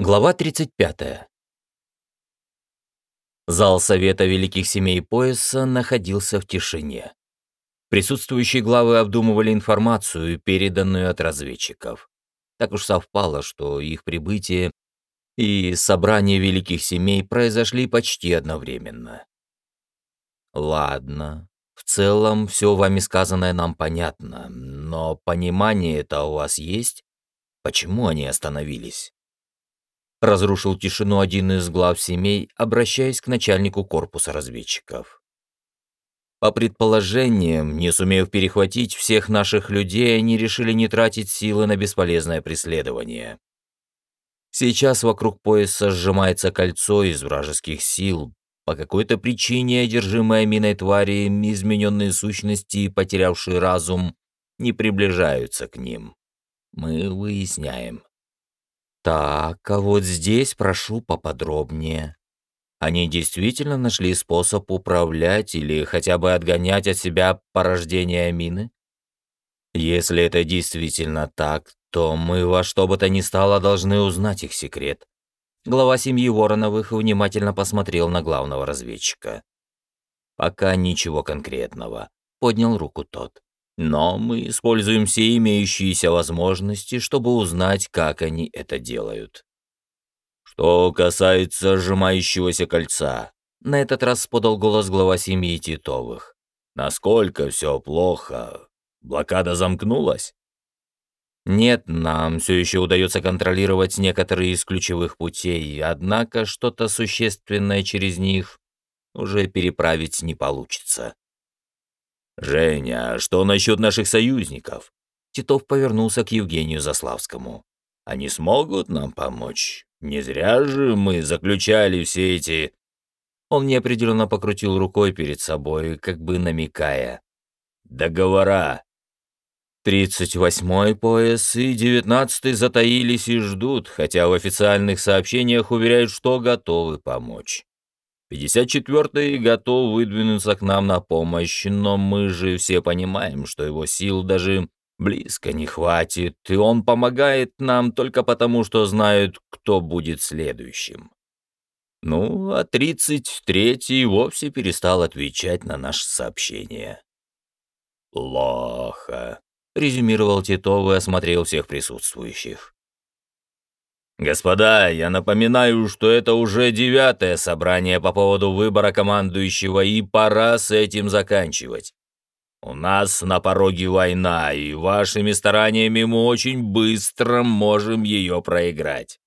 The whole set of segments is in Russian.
Глава 35. Зал Совета Великих Семей Пояса находился в тишине. Присутствующие главы обдумывали информацию, переданную от разведчиков. Так уж совпало, что их прибытие и собрание Великих Семей произошли почти одновременно. Ладно, в целом все вами сказанное нам понятно, но понимание это у вас есть? Почему они остановились? Разрушил тишину один из глав семей, обращаясь к начальнику корпуса разведчиков. По предположениям, не сумев перехватить всех наших людей, они решили не тратить силы на бесполезное преследование. Сейчас вокруг пояса сжимается кольцо из вражеских сил. По какой-то причине одержимые миной твари, измененные сущности, потерявшие разум, не приближаются к ним. Мы выясняем. Так, а вот здесь прошу поподробнее. Они действительно нашли способ управлять или хотя бы отгонять от себя порождение мины? Если это действительно так, то мы во что бы то ни стало должны узнать их секрет. Глава семьи Вороновых внимательно посмотрел на главного разведчика. Пока ничего конкретного. Поднял руку тот. Но мы используем все имеющиеся возможности, чтобы узнать, как они это делают. Что касается сжимающегося кольца, на этот раз подал голос глава семьи Титовых. Насколько все плохо? Блокада замкнулась? Нет, нам все еще удается контролировать некоторые из ключевых путей, однако что-то существенное через них уже переправить не получится. «Женя, что насчет наших союзников?» Титов повернулся к Евгению Заславскому. «Они смогут нам помочь? Не зря же мы заключали все эти...» Он неопределенно покрутил рукой перед собой, как бы намекая. «Договора!» Тридцать восьмой пояс и девятнадцатый затаились и ждут, хотя в официальных сообщениях уверяют, что готовы помочь. 54-й готов выдвинуться к нам на помощь, но мы же все понимаем, что его сил даже близко не хватит, и он помогает нам только потому, что знает, кто будет следующим. Ну, а 33-й вовсе перестал отвечать на наши сообщения. «Плохо», — резюмировал Титов и осмотрел всех присутствующих. «Господа, я напоминаю, что это уже девятое собрание по поводу выбора командующего, и пора с этим заканчивать. У нас на пороге война, и вашими стараниями мы очень быстро можем ее проиграть».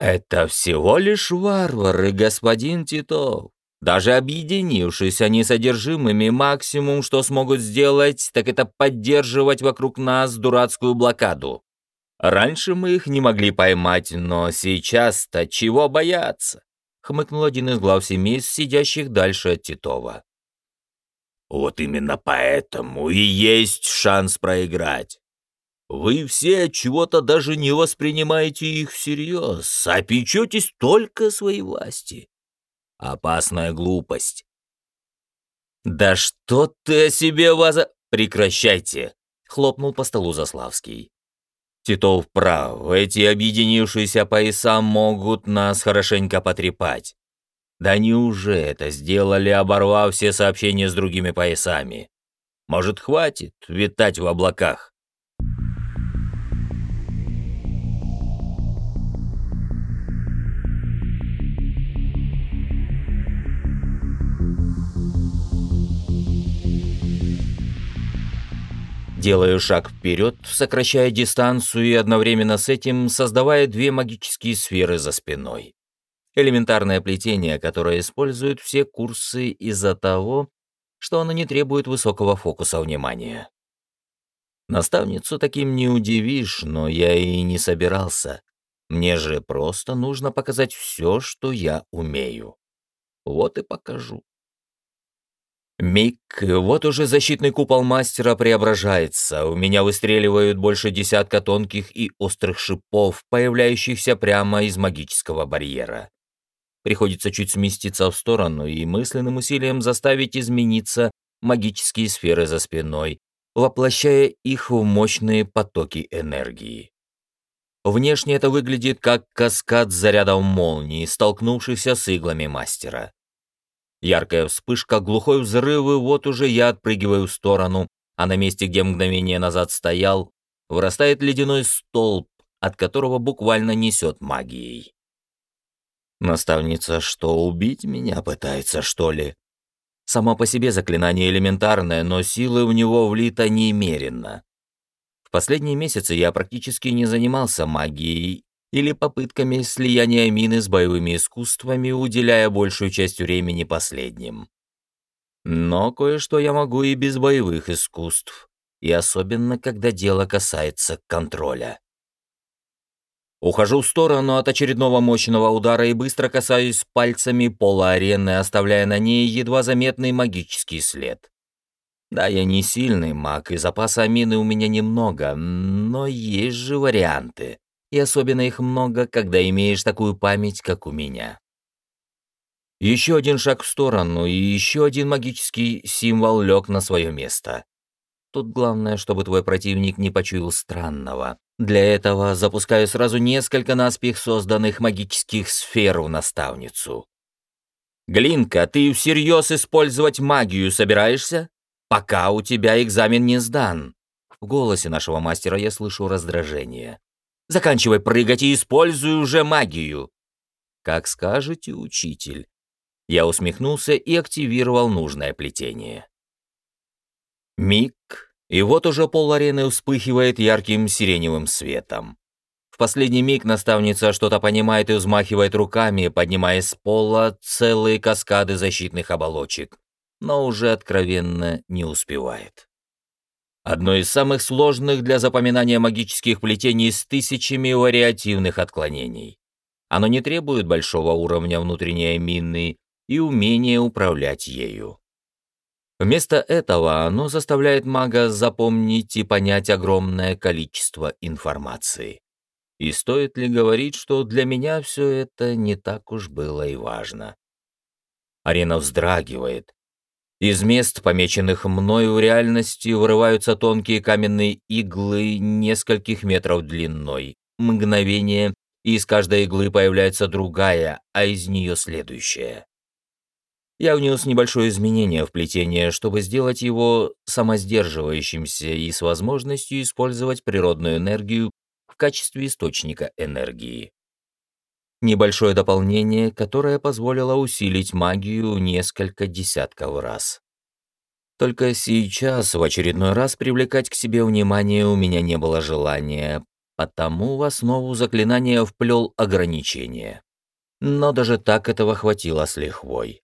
«Это всего лишь варвары, господин Титов. Даже объединившись, они содержимыми, максимум, что смогут сделать, так это поддерживать вокруг нас дурацкую блокаду. Раньше мы их не могли поймать, но сейчас-то чего бояться?» — хмыкнул один из глав семейств, сидящих дальше от Титова. «Вот именно поэтому и есть шанс проиграть. Вы все чего-то даже не воспринимаете их всерьез, а печетесь только своей власти. Опасная глупость». «Да что ты о себе воза...» «Прекращайте!» — хлопнул по столу Заславский. Титов прав, эти объединившиеся пояса могут нас хорошенько потрепать. Да они уже это сделали, оборвав все сообщения с другими поясами. Может, хватит витать в облаках? Делаю шаг вперед, сокращая дистанцию и одновременно с этим создавая две магические сферы за спиной. Элементарное плетение, которое используют все курсы из-за того, что оно не требует высокого фокуса внимания. Наставницу таким не удивишь, но я и не собирался. Мне же просто нужно показать все, что я умею. Вот и покажу. Миг, вот уже защитный купол мастера преображается, у меня выстреливают больше десятка тонких и острых шипов, появляющихся прямо из магического барьера. Приходится чуть сместиться в сторону и мысленным усилием заставить измениться магические сферы за спиной, воплощая их в мощные потоки энергии. Внешне это выглядит как каскад зарядов молнии, столкнувшихся с иглами мастера. Яркая вспышка, глухой взрыв, и вот уже я отпрыгиваю в сторону, а на месте, где мгновение назад стоял, вырастает ледяной столб, от которого буквально несет магией. Наставница что, убить меня пытается, что ли? Само по себе заклинание элементарное, но силы в него влито немерено. В последние месяцы я практически не занимался магией или попытками слияния мины с боевыми искусствами, уделяя большую часть времени последним. Но кое-что я могу и без боевых искусств, и особенно, когда дело касается контроля. Ухожу в сторону от очередного мощного удара и быстро касаюсь пальцами пола арены, оставляя на ней едва заметный магический след. Да, я не сильный маг, и запаса амины у меня немного, но есть же варианты. И особенно их много, когда имеешь такую память, как у меня. Еще один шаг в сторону, и еще один магический символ лег на свое место. Тут главное, чтобы твой противник не почуял странного. Для этого запускаю сразу несколько наспех созданных магических сфер в наставницу. «Глинка, ты всерьез использовать магию собираешься? Пока у тебя экзамен не сдан». В голосе нашего мастера я слышу раздражение. «Заканчивай прыгать и используй уже магию». «Как скажете, учитель». Я усмехнулся и активировал нужное плетение. Миг, и вот уже пол арены вспыхивает ярким сиреневым светом. В последний миг наставница что-то понимает и взмахивает руками, поднимая с пола целые каскады защитных оболочек, но уже откровенно не успевает. Одно из самых сложных для запоминания магических плетений с тысячами вариативных отклонений. Оно не требует большого уровня внутренней мины и умения управлять ею. Вместо этого оно заставляет мага запомнить и понять огромное количество информации. И стоит ли говорить, что для меня все это не так уж было и важно. Арена вздрагивает. Из мест, помеченных мною в реальности, вырываются тонкие каменные иглы нескольких метров длиной. Мгновение, и из каждой иглы появляется другая, а из нее следующая. Я внес небольшое изменение в плетение, чтобы сделать его самосдерживающимся и с возможностью использовать природную энергию в качестве источника энергии. Небольшое дополнение, которое позволило усилить магию несколько десятков раз. Только сейчас в очередной раз привлекать к себе внимание у меня не было желания, потому в основу заклинания вплел ограничение. Но даже так этого хватило с лихвой.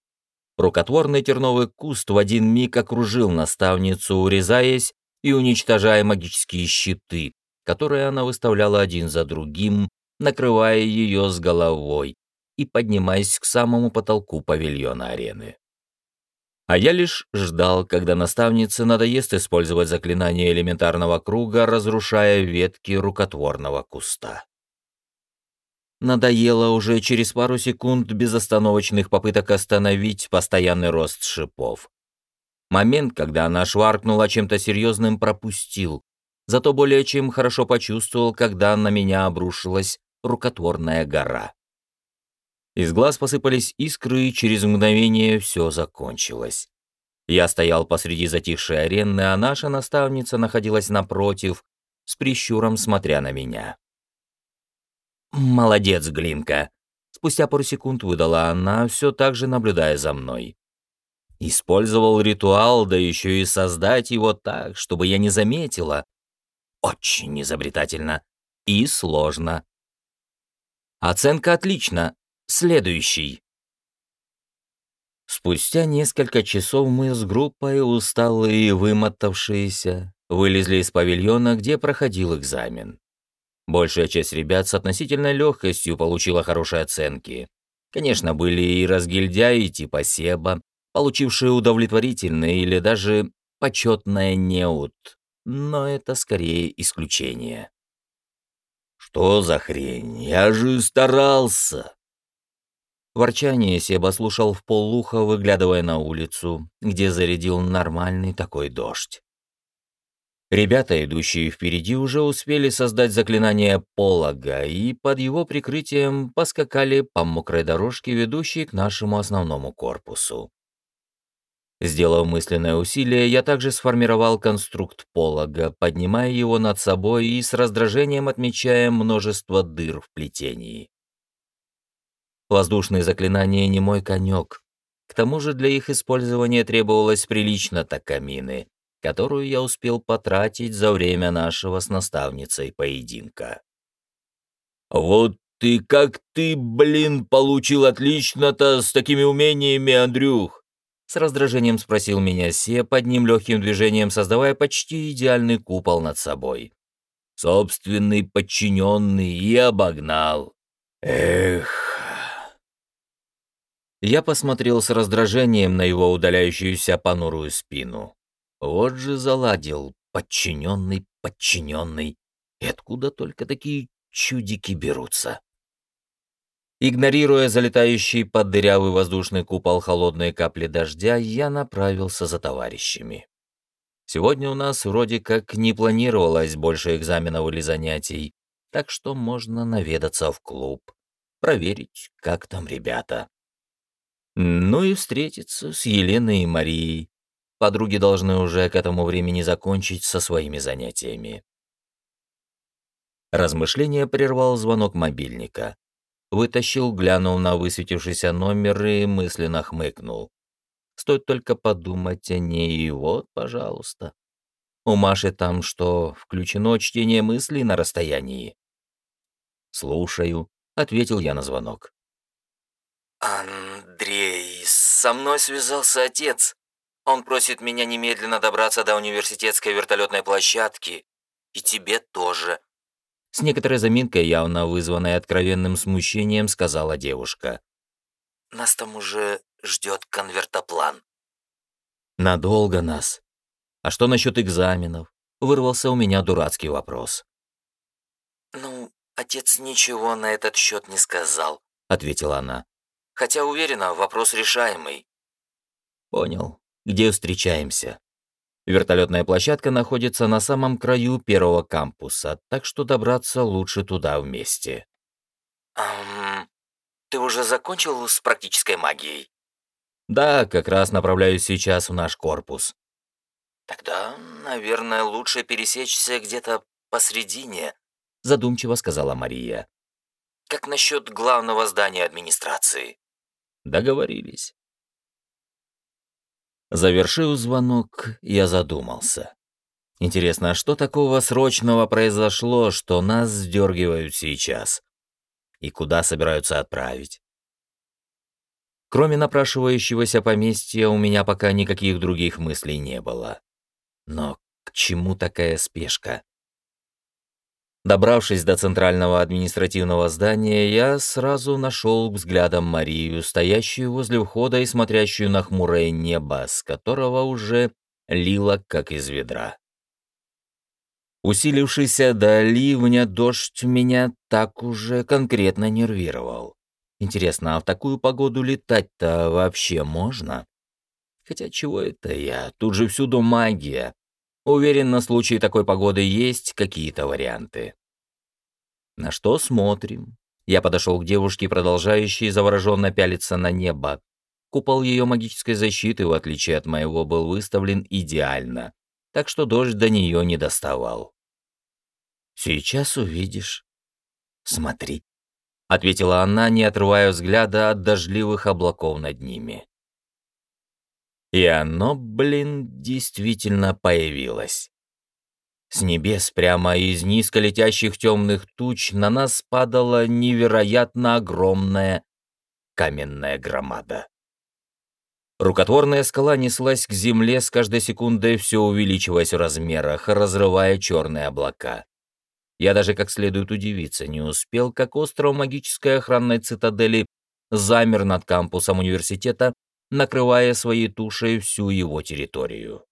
Рукотворный терновый куст в один миг окружил наставницу, урезаясь и уничтожая магические щиты, которые она выставляла один за другим, накрывая ее с головой и поднимаясь к самому потолку павильона арены. А я лишь ждал, когда наставнице надоест использовать заклинание элементарного круга, разрушая ветки рукотворного куста. Надоело уже через пару секунд безостановочных попыток остановить постоянный рост шипов. Момент, когда она шваркнула чем-то серьезным, пропустил, зато более чем хорошо почувствовал, когда на меня обрушилась рукотворная гора. Из глаз посыпались искры, и через мгновение все закончилось. Я стоял посреди затихшей арены, а наша наставница находилась напротив, с прищуром смотря на меня. «Молодец, Глинка!» Спустя пару секунд выдала она, все так же наблюдая за мной. Использовал ритуал, да еще и создать его так, чтобы я не заметила. Очень изобретательно и сложно. Оценка отлично. Следующий. Спустя несколько часов мы с группой, усталые и вымотавшиеся, вылезли из павильона, где проходил экзамен. Большая часть ребят с относительной легкостью получила хорошие оценки. Конечно, были и разгильдяи типа Себа, получившие удовлетворительное или даже почетное неуд, но это скорее исключение. «Что за хрень? Я же старался!» Ворчание Себа слушал в полуха, выглядывая на улицу, где зарядил нормальный такой дождь. Ребята, идущие впереди, уже успели создать заклинание полога и под его прикрытием поскакали по мокрой дорожке, ведущей к нашему основному корпусу. Сделав мысленное усилие, я также сформировал конструкт полога, поднимая его над собой и с раздражением отмечая множество дыр в плетении. Воздушные заклинания не мой конек. К тому же для их использования требовалось прилично такамины, которую я успел потратить за время нашего с наставницей поединка. «Вот ты как ты, блин, получил отлично-то с такими умениями, Андрюх!» С раздражением спросил меня Се, под ним легким движением создавая почти идеальный купол над собой. Собственный подчиненный и обогнал. Эх. Я посмотрел с раздражением на его удаляющуюся понурую спину. Вот же заладил, подчиненный, подчиненный. И откуда только такие чудики берутся? Игнорируя залетающий под дырявый воздушный купол холодные капли дождя, я направился за товарищами. Сегодня у нас вроде как не планировалось больше экзаменов или занятий, так что можно наведаться в клуб, проверить, как там ребята. Ну и встретиться с Еленой и Марией, Подруги должны уже к этому времени закончить со своими занятиями. Размышление прервал звонок мобильника. Вытащил, глянул на высветившийся номер и мысленно хмыкнул. Стоит только подумать о ней, и вот, пожалуйста. У Маши там что, включено чтение мыслей на расстоянии? «Слушаю», — ответил я на звонок. «Андрей, со мной связался отец», он просит меня немедленно добраться до университетской вертолетной площадки. И тебе тоже». С некоторой заминкой, явно вызванной откровенным смущением, сказала девушка. «Нас там уже ждет конвертоплан». «Надолго нас. А что насчет экзаменов?» Вырвался у меня дурацкий вопрос. «Ну, отец ничего на этот счет не сказал», — ответила она. «Хотя уверена, вопрос решаемый». «Понял где встречаемся. Вертолетная площадка находится на самом краю первого кампуса, так что добраться лучше туда вместе. «Эм, ты уже закончил с практической магией?» «Да, как раз направляюсь сейчас в наш корпус». «Тогда, наверное, лучше пересечься где-то посредине», задумчиво сказала Мария. «Как насчет главного здания администрации?» Договорились. Завершив звонок, я задумался. Интересно, а что такого срочного произошло, что нас сдергивают сейчас? И куда собираются отправить? Кроме напрашивающегося поместья, у меня пока никаких других мыслей не было. Но к чему такая спешка? Добравшись до центрального административного здания, я сразу нашел взглядом Марию, стоящую возле входа и смотрящую на хмурое небо, с которого уже лило, как из ведра. Усилившийся до ливня дождь меня так уже конкретно нервировал. Интересно, а в такую погоду летать-то вообще можно? Хотя чего это я? Тут же всюду магия. Уверен, на случай такой погоды есть какие-то варианты. На что смотрим? Я подошел к девушке, продолжающей завороженно пялиться на небо. Купол ее магической защиты, в отличие от моего, был выставлен идеально, так что дождь до нее не доставал. «Сейчас увидишь. Смотри», — ответила она, не отрывая взгляда от дождливых облаков над ними. И оно, блин, действительно появилось. С небес, прямо из низко летящих темных туч, на нас падала невероятно огромная каменная громада. Рукотворная скала неслась к земле с каждой секундой, все увеличиваясь в размерах, разрывая черные облака. Я даже как следует удивиться не успел, как остров магической охранной цитадели замер над кампусом университета, накрывая своей тушей всю его территорию.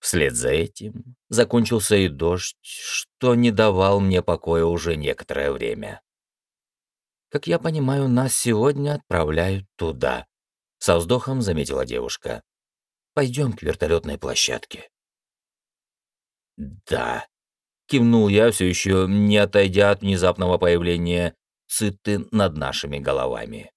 Вслед за этим закончился и дождь, что не давал мне покоя уже некоторое время. «Как я понимаю, нас сегодня отправляют туда», — со вздохом заметила девушка. «Пойдем к вертолетной площадке». Да. Кивнул я, все еще не отойдя от внезапного появления Циты над нашими головами.